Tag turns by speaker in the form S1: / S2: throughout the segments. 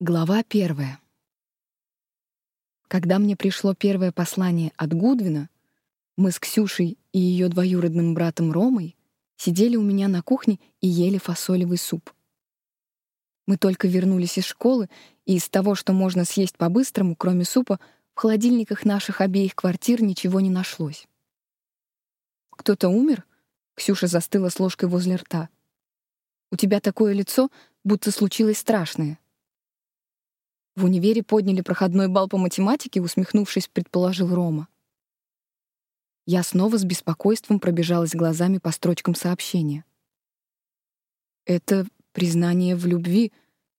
S1: Глава первая. Когда мне пришло первое послание от Гудвина, мы с Ксюшей и ее двоюродным братом Ромой сидели у меня на кухне и ели фасолевый суп. Мы только вернулись из школы, и из того, что можно съесть по-быстрому, кроме супа, в холодильниках наших обеих квартир ничего не нашлось. «Кто-то умер?» — Ксюша застыла с ложкой возле рта. «У тебя такое лицо, будто случилось страшное». В универе подняли проходной бал по математике, усмехнувшись, предположил Рома. Я снова с беспокойством пробежалась глазами по строчкам сообщения. Это признание в любви,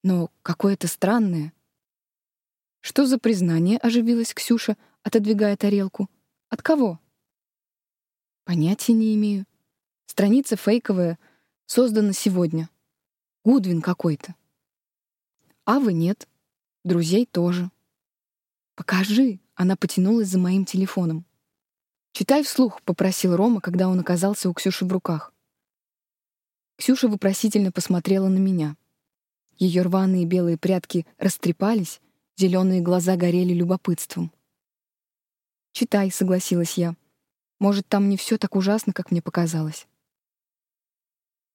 S1: но какое-то странное. Что за признание, оживилась Ксюша, отодвигая тарелку. От кого? Понятия не имею. Страница фейковая, создана сегодня. Гудвин какой-то. А вы нет. Друзей тоже. «Покажи!» — она потянулась за моим телефоном. «Читай вслух», — попросил Рома, когда он оказался у Ксюши в руках. Ксюша вопросительно посмотрела на меня. Ее рваные белые прядки растрепались, зеленые глаза горели любопытством. «Читай», — согласилась я. «Может, там не все так ужасно, как мне показалось».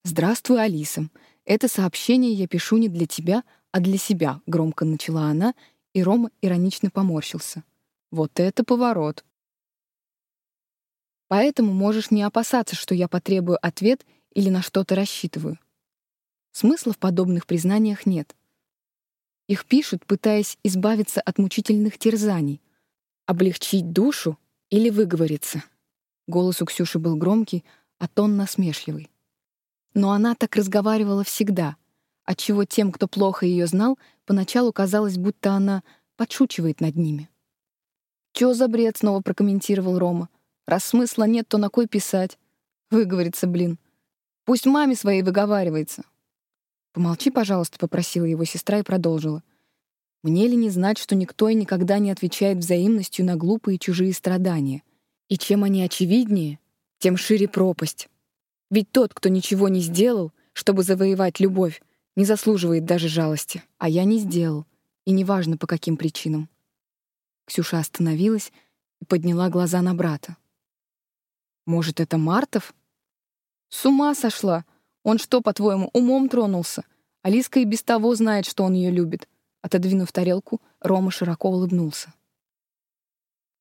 S1: «Здравствуй, Алиса. Это сообщение я пишу не для тебя, а для себя», — громко начала она, и Рома иронично поморщился. «Вот это поворот!» Поэтому можешь не опасаться, что я потребую ответ или на что-то рассчитываю. Смысла в подобных признаниях нет. Их пишут, пытаясь избавиться от мучительных терзаний, облегчить душу или выговориться. Голос у Ксюши был громкий, а тон насмешливый. Но она так разговаривала всегда — отчего тем, кто плохо ее знал, поначалу казалось, будто она подшучивает над ними. «Чё за бред?» — снова прокомментировал Рома. «Раз смысла нет, то на кой писать?» Выговорится, блин. «Пусть маме своей выговаривается». «Помолчи, пожалуйста», — попросила его сестра и продолжила. «Мне ли не знать, что никто и никогда не отвечает взаимностью на глупые чужие страдания? И чем они очевиднее, тем шире пропасть. Ведь тот, кто ничего не сделал, чтобы завоевать любовь, не заслуживает даже жалости, а я не сделал, и неважно по каким причинам. Ксюша остановилась и подняла глаза на брата. Может, это Мартов? С ума сошла. Он что, по-твоему, умом тронулся? Алиска и без того знает, что он ее любит. Отодвинув тарелку, Рома широко улыбнулся.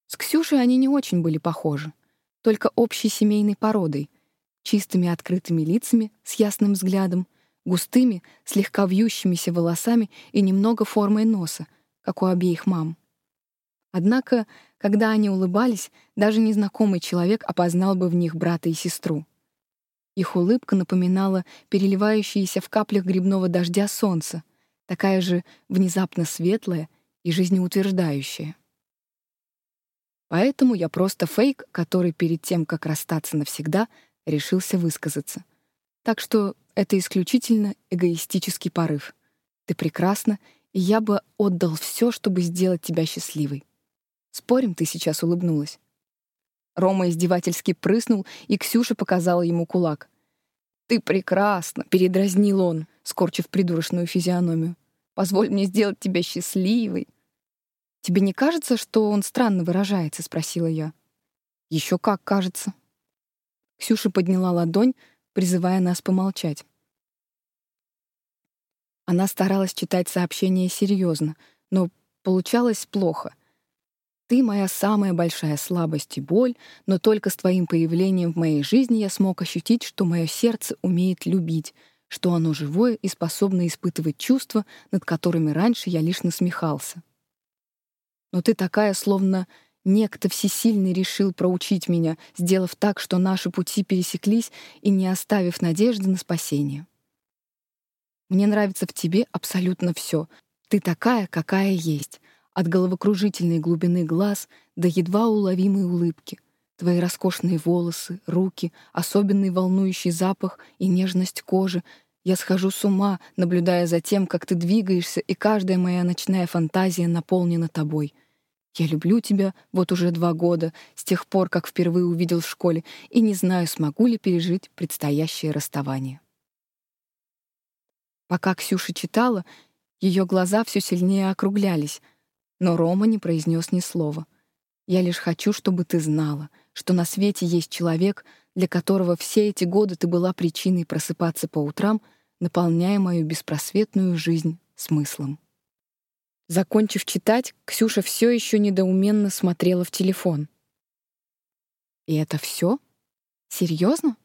S1: С Ксюшей они не очень были похожи, только общей семейной породой, чистыми открытыми лицами с ясным взглядом, густыми, слегка вьющимися волосами и немного формой носа, как у обеих мам. Однако, когда они улыбались, даже незнакомый человек опознал бы в них брата и сестру. Их улыбка напоминала переливающееся в каплях грибного дождя солнце, такая же внезапно светлая и жизнеутверждающая. Поэтому я просто фейк, который перед тем, как расстаться навсегда, решился высказаться. Так что это исключительно эгоистический порыв. Ты прекрасна, и я бы отдал все, чтобы сделать тебя счастливой. Спорим, ты сейчас улыбнулась. Рома издевательски прыснул, и Ксюша показала ему кулак. «Ты прекрасна!» — передразнил он, скорчив придурочную физиономию. «Позволь мне сделать тебя счастливой!» «Тебе не кажется, что он странно выражается?» — спросила я. «Еще как кажется». Ксюша подняла ладонь, призывая нас помолчать. Она старалась читать сообщение серьезно, но получалось плохо. «Ты моя самая большая слабость и боль, но только с твоим появлением в моей жизни я смог ощутить, что мое сердце умеет любить, что оно живое и способно испытывать чувства, над которыми раньше я лишь насмехался. Но ты такая, словно Некто всесильный решил проучить меня, сделав так, что наши пути пересеклись и не оставив надежды на спасение. Мне нравится в тебе абсолютно все. Ты такая, какая есть. От головокружительной глубины глаз до едва уловимой улыбки. Твои роскошные волосы, руки, особенный волнующий запах и нежность кожи. Я схожу с ума, наблюдая за тем, как ты двигаешься, и каждая моя ночная фантазия наполнена тобой — я люблю тебя вот уже два года, с тех пор, как впервые увидел в школе, и не знаю, смогу ли пережить предстоящее расставание. Пока Ксюша читала, Ее глаза все сильнее округлялись, но Рома не произнес ни слова. «Я лишь хочу, чтобы ты знала, что на свете есть человек, для которого все эти годы ты была причиной просыпаться по утрам, наполняя мою беспросветную жизнь смыслом». Закончив читать, Ксюша все еще недоуменно смотрела в телефон. «И это все? Серьезно?»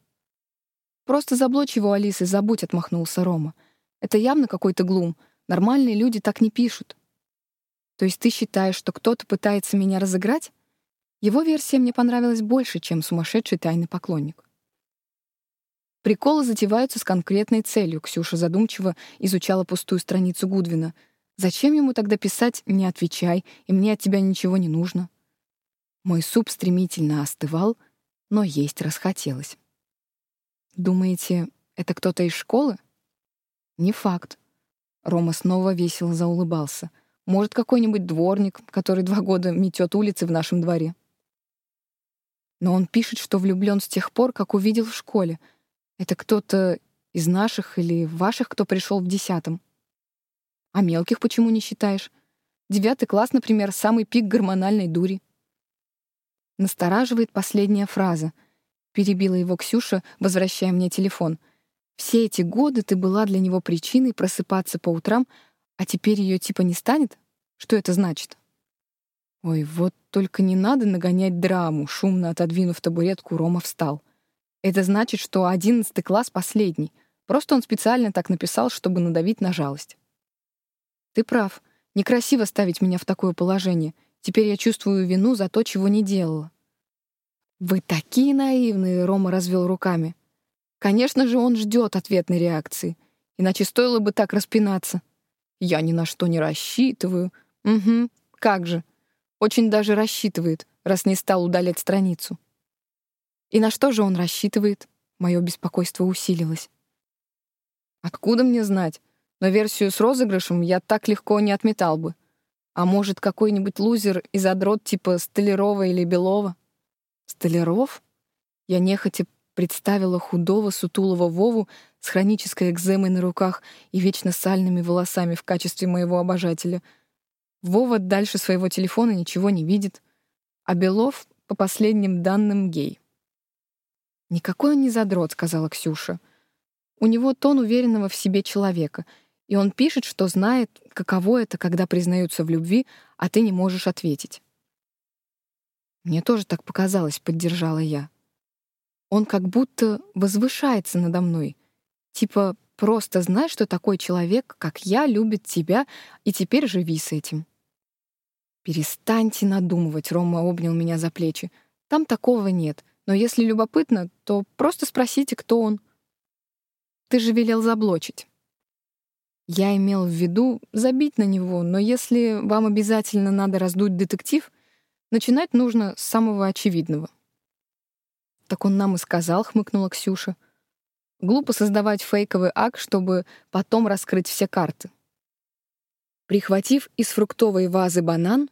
S1: «Просто заблочь его, Алиса, забудь», — отмахнулся Рома. «Это явно какой-то глум. Нормальные люди так не пишут». «То есть ты считаешь, что кто-то пытается меня разыграть?» Его версия мне понравилась больше, чем сумасшедший тайный поклонник. Приколы затеваются с конкретной целью. Ксюша задумчиво изучала пустую страницу Гудвина. Зачем ему тогда писать «не отвечай», и мне от тебя ничего не нужно? Мой суп стремительно остывал, но есть расхотелось. Думаете, это кто-то из школы? Не факт. Рома снова весело заулыбался. Может, какой-нибудь дворник, который два года метет улицы в нашем дворе. Но он пишет, что влюблен с тех пор, как увидел в школе. Это кто-то из наших или ваших, кто пришел в десятом. А мелких почему не считаешь? Девятый класс, например, самый пик гормональной дури. Настораживает последняя фраза. Перебила его Ксюша, возвращая мне телефон. Все эти годы ты была для него причиной просыпаться по утрам, а теперь ее типа не станет? Что это значит? Ой, вот только не надо нагонять драму, шумно отодвинув табуретку, Рома встал. Это значит, что одиннадцатый класс последний. Просто он специально так написал, чтобы надавить на жалость. Ты прав. Некрасиво ставить меня в такое положение. Теперь я чувствую вину за то, чего не делала. Вы такие наивные, Рома развел руками. Конечно же, он ждет ответной реакции. Иначе стоило бы так распинаться. Я ни на что не рассчитываю. Угу, как же. Очень даже рассчитывает, раз не стал удалять страницу. И на что же он рассчитывает? Мое беспокойство усилилось. Откуда мне знать? Но версию с розыгрышем я так легко не отметал бы. А может, какой-нибудь лузер и задрот типа Столярова или Белова? Столяров? Я нехотя представила худого, сутулого Вову с хронической экземой на руках и вечно сальными волосами в качестве моего обожателя. Вова дальше своего телефона ничего не видит, а Белов, по последним данным, гей. «Никакой он не задрот», — сказала Ксюша. «У него тон уверенного в себе человека — и он пишет, что знает, каково это, когда признаются в любви, а ты не можешь ответить. Мне тоже так показалось, поддержала я. Он как будто возвышается надо мной. Типа, просто знай, что такой человек, как я, любит тебя, и теперь живи с этим. «Перестаньте надумывать», — Рома обнял меня за плечи. «Там такого нет, но если любопытно, то просто спросите, кто он». «Ты же велел заблочить». Я имел в виду забить на него, но если вам обязательно надо раздуть детектив, начинать нужно с самого очевидного. Так он нам и сказал, хмыкнула Ксюша. Глупо создавать фейковый акт, чтобы потом раскрыть все карты. Прихватив из фруктовой вазы банан,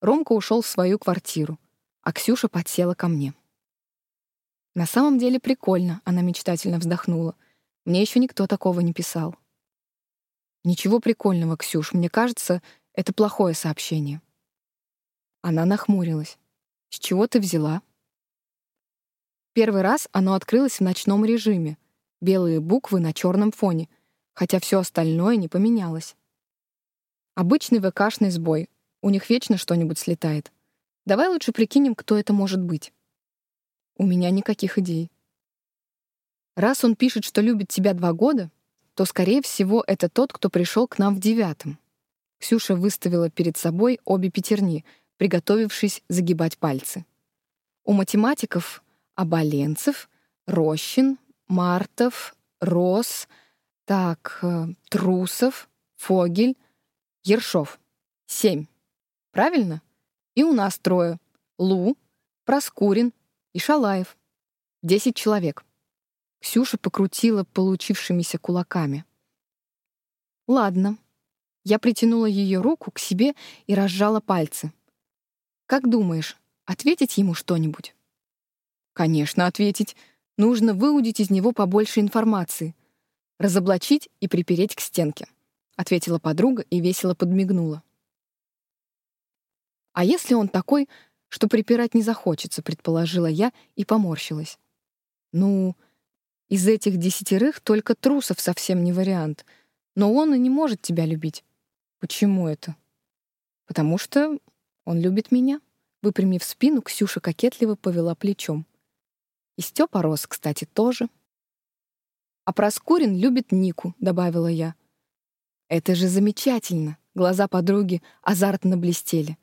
S1: Ромка ушел в свою квартиру, а Ксюша подсела ко мне. На самом деле прикольно, она мечтательно вздохнула. Мне еще никто такого не писал. Ничего прикольного, Ксюш, мне кажется, это плохое сообщение. Она нахмурилась. С чего ты взяла? Первый раз оно открылось в ночном режиме. Белые буквы на черном фоне, хотя все остальное не поменялось. Обычный ВКшный сбой. У них вечно что-нибудь слетает. Давай лучше прикинем, кто это может быть. У меня никаких идей. Раз он пишет, что любит тебя два года, то, скорее всего, это тот, кто пришел к нам в девятом. Ксюша выставила перед собой обе пятерни, приготовившись загибать пальцы. У математиков — Оболенцев, Рощин, Мартов, Рос, так, э, Трусов, Фогель, Ершов. Семь. Правильно? И у нас трое. Лу, Проскурин и Шалаев. Десять человек. Ксюша покрутила получившимися кулаками. «Ладно». Я притянула ее руку к себе и разжала пальцы. «Как думаешь, ответить ему что-нибудь?» «Конечно, ответить. Нужно выудить из него побольше информации. Разоблачить и припереть к стенке. ответила подруга и весело подмигнула. А если он такой, что припирать не захочется, предположила я и поморщилась. Ну, из этих десятерых только трусов совсем не вариант. Но он и не может тебя любить. Почему это? Потому что он любит меня. Выпрямив спину, Ксюша кокетливо повела плечом. И Степа рос, кстати, тоже. А Проскурин любит Нику, добавила я. Это же замечательно. Глаза подруги азартно блестели.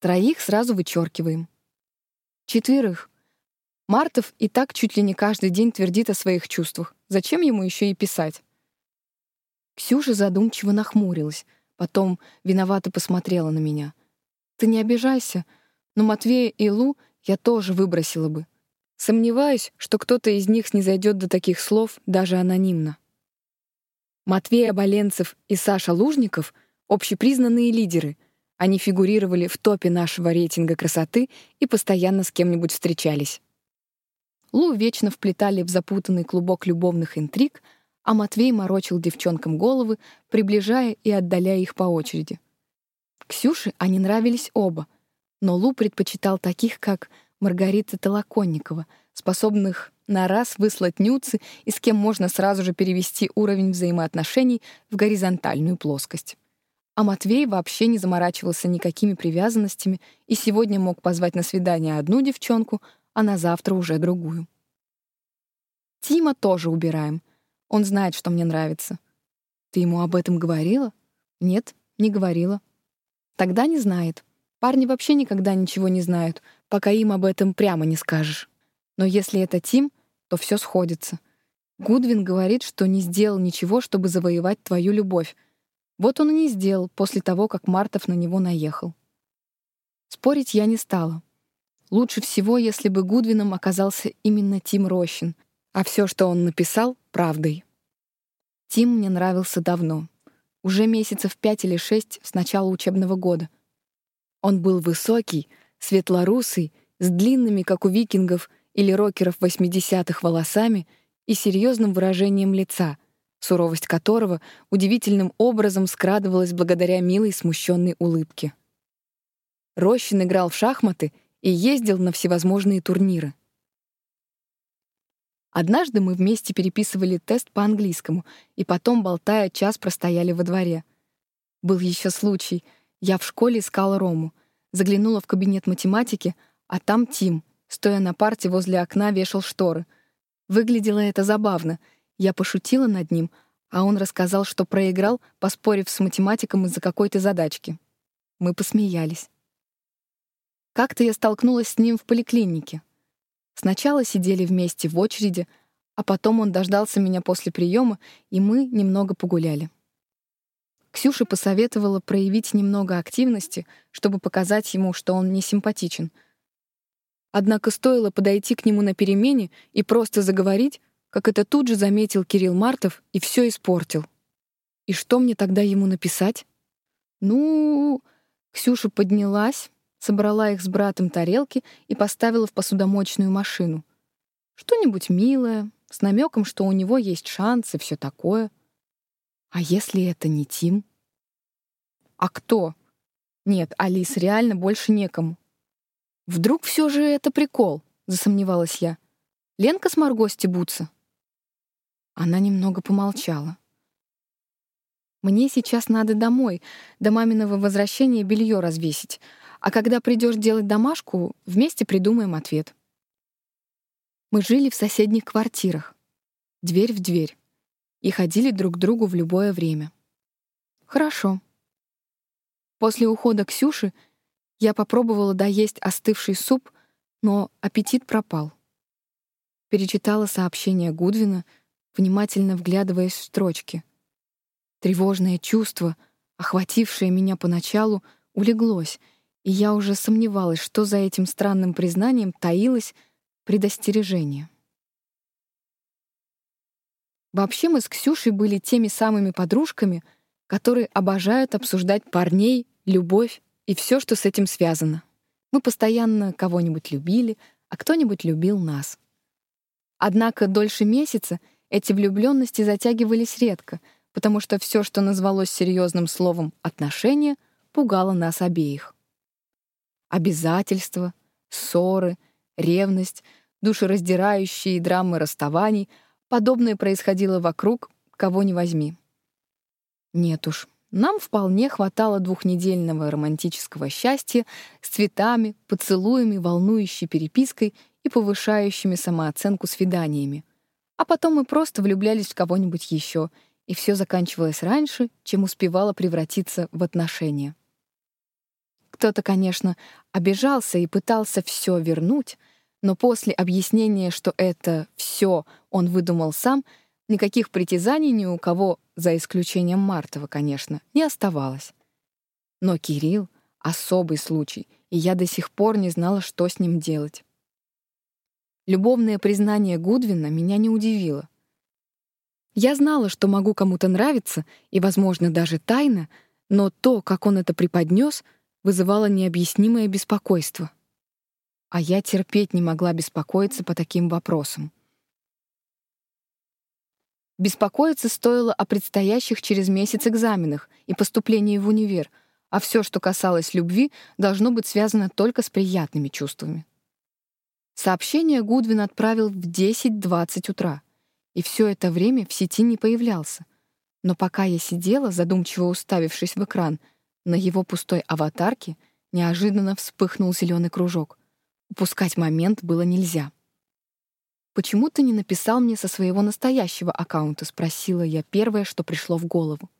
S1: Троих сразу вычеркиваем. Четверых. Мартов и так чуть ли не каждый день твердит о своих чувствах. Зачем ему еще и писать? Ксюша задумчиво нахмурилась, потом виновато посмотрела на меня. «Ты не обижайся, но Матвея и Лу я тоже выбросила бы. Сомневаюсь, что кто-то из них снизойдет до таких слов даже анонимно. Матвей Оболенцев и Саша Лужников — общепризнанные лидеры. Они фигурировали в топе нашего рейтинга красоты и постоянно с кем-нибудь встречались. Лу вечно вплетали в запутанный клубок любовных интриг, а Матвей морочил девчонкам головы, приближая и отдаляя их по очереди. Ксюше они нравились оба, но Лу предпочитал таких, как Маргарита Толоконникова, способных на раз выслать нюцы и с кем можно сразу же перевести уровень взаимоотношений в горизонтальную плоскость. А Матвей вообще не заморачивался никакими привязанностями и сегодня мог позвать на свидание одну девчонку, а на завтра уже другую. Тима тоже убираем. Он знает, что мне нравится. Ты ему об этом говорила? Нет, не говорила. Тогда не знает. Парни вообще никогда ничего не знают, пока им об этом прямо не скажешь. Но если это Тим, то все сходится. Гудвин говорит, что не сделал ничего, чтобы завоевать твою любовь. Вот он и не сделал после того, как Мартов на него наехал. Спорить я не стала. Лучше всего, если бы Гудвином оказался именно Тим Рощин, а все, что он написал, — правдой. Тим мне нравился давно. Уже месяцев пять или шесть с начала учебного года — он был высокий, светлорусый, с длинными, как у викингов или рокеров 80-х волосами и серьезным выражением лица, суровость которого удивительным образом скрадывалась благодаря милой смущенной улыбке. Рощин играл в шахматы и ездил на всевозможные турниры. Однажды мы вместе переписывали тест по английскому и потом, болтая, час простояли во дворе. Был еще случай — я в школе искала Рому. Заглянула в кабинет математики, а там Тим, стоя на парте возле окна, вешал шторы. Выглядело это забавно. Я пошутила над ним, а он рассказал, что проиграл, поспорив с математиком из-за какой-то задачки. Мы посмеялись. Как-то я столкнулась с ним в поликлинике. Сначала сидели вместе в очереди, а потом он дождался меня после приема, и мы немного погуляли. Ксюша посоветовала проявить немного активности, чтобы показать ему, что он не симпатичен. Однако стоило подойти к нему на перемене и просто заговорить, как это тут же заметил Кирилл Мартов и все испортил. И что мне тогда ему написать? Ну, Ксюша поднялась, собрала их с братом тарелки и поставила в посудомоечную машину. Что-нибудь милое, с намеком, что у него есть шанс и все такое — а если это не Тим? А кто? Нет, Алис, реально больше некому. Вдруг все же это прикол, засомневалась я. Ленка с Марго стебутся. Она немного помолчала. Мне сейчас надо домой, до маминого возвращения белье развесить. А когда придешь делать домашку, вместе придумаем ответ. Мы жили в соседних квартирах. Дверь в дверь и ходили друг к другу в любое время. Хорошо. После ухода Ксюши я попробовала доесть остывший суп, но аппетит пропал. Перечитала сообщение Гудвина, внимательно вглядываясь в строчки. Тревожное чувство, охватившее меня поначалу, улеглось, я уже сомневалась, что за этим странным признанием таилось предостережение. Вообще мы с Ксюшей были теми самыми подружками, которые обожают обсуждать парней, любовь и все, что с этим связано. Мы постоянно кого-нибудь любили, а кто-нибудь любил нас. Однако дольше месяца эти влюбленности затягивались редко, потому что все, что назвалось серьезным словом «отношения», пугало нас обеих. Обязательства, ссоры, ревность, душераздирающие драмы расставаний — подобное происходило вокруг, кого ни возьми. Нет уж, нам вполне хватало двухнедельного романтического счастья с цветами, поцелуями, волнующей перепиской и повышающими самооценку свиданиями. А потом мы просто влюблялись в кого-нибудь еще, и все заканчивалось раньше, чем успевало превратиться в отношения. Кто-то, конечно, обижался и пытался все вернуть, но после объяснения, что это все он выдумал сам, никаких притязаний ни у кого за исключением Мартова, конечно, не оставалось. Но Кирилл — особый случай, и я до сих пор не знала, что с ним делать. Любовное признание Гудвина меня не удивило. Я знала, что могу кому-то нравиться, и, возможно, даже тайно, но то, как он это преподнес, вызывало необъяснимое беспокойство. А я терпеть не могла беспокоиться по таким вопросам. Беспокоиться стоило о предстоящих через месяц экзаменах и поступлении в универ, а все, что касалось любви, должно быть связано только с приятными чувствами. Сообщение Гудвин отправил в 10-20 утра, и все это время в сети не появлялся. Но пока я сидела, задумчиво уставившись в экран, на его пустой аватарке неожиданно вспыхнул зеленый кружок. Упускать момент было нельзя. «Почему ты не написал мне со своего настоящего аккаунта?» — спросила я первое, что пришло в голову.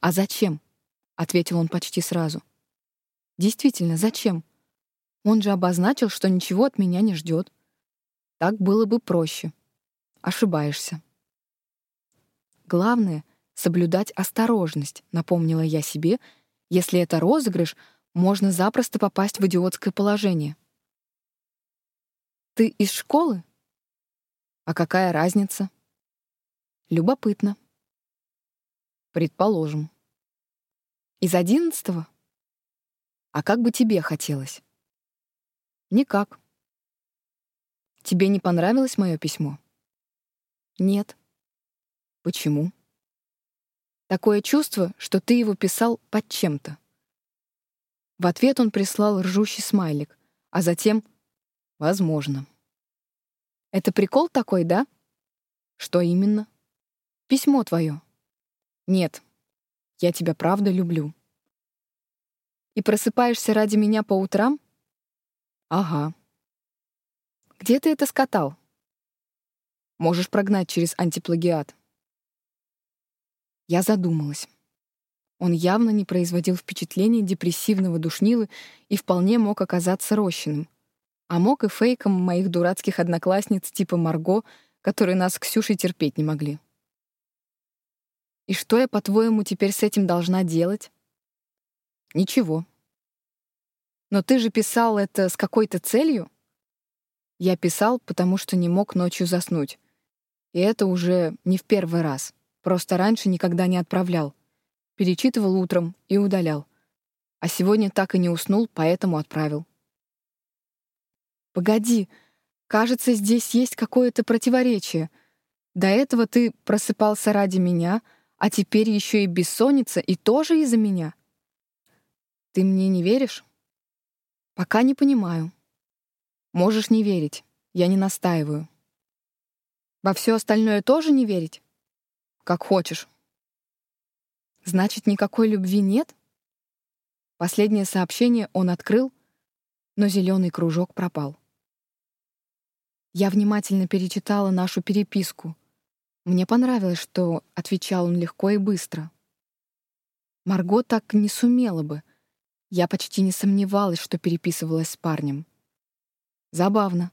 S1: «А зачем?» — ответил он почти сразу. «Действительно, зачем? Он же обозначил, что ничего от меня не ждет. Так было бы проще. Ошибаешься». «Главное — соблюдать осторожность», — напомнила я себе. «Если это розыгрыш, можно запросто попасть в идиотское положение». Ты из школы? А какая разница? Любопытно. Предположим. Из одиннадцатого? А как бы тебе хотелось? Никак. Тебе не понравилось мое письмо? Нет. Почему? Такое чувство, что ты его писал под чем-то. В ответ он прислал ржущий смайлик, а затем Возможно. Это прикол такой, да? Что именно? Письмо твое. Нет. Я тебя правда люблю. И просыпаешься ради меня по утрам? Ага. Где ты это скатал? Можешь прогнать через антиплагиат. Я задумалась. Он явно не производил впечатления депрессивного душнилы и вполне мог оказаться рощиным — а мог и фейком моих дурацких одноклассниц типа Марго, которые нас с Ксюшей терпеть не могли. И что я, по-твоему, теперь с этим должна делать? Ничего. Но ты же писал это с какой-то целью? Я писал, потому что не мог ночью заснуть. И это уже не в первый раз. Просто раньше никогда не отправлял. Перечитывал утром и удалял. А сегодня так и не уснул, поэтому отправил. Погоди, кажется, здесь есть какое-то противоречие. До этого ты просыпался ради меня, а теперь еще и бессонница, и тоже из-за меня. Ты мне не веришь? Пока не понимаю. Можешь не верить, я не настаиваю. Во все остальное тоже не верить? Как хочешь. Значит, никакой любви нет? Последнее сообщение он открыл, но зеленый кружок пропал. Я внимательно перечитала нашу переписку. Мне понравилось, что отвечал он легко и быстро. Марго так не сумела бы. Я почти не сомневалась, что переписывалась с парнем. Забавно.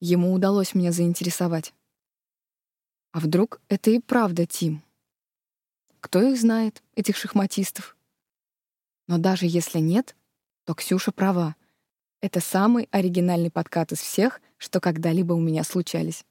S1: Ему удалось меня заинтересовать. А вдруг это и правда Тим? Кто их знает, этих шахматистов? Но даже если нет, то Ксюша права — это самый оригинальный подкат из всех, что когда-либо у меня случались.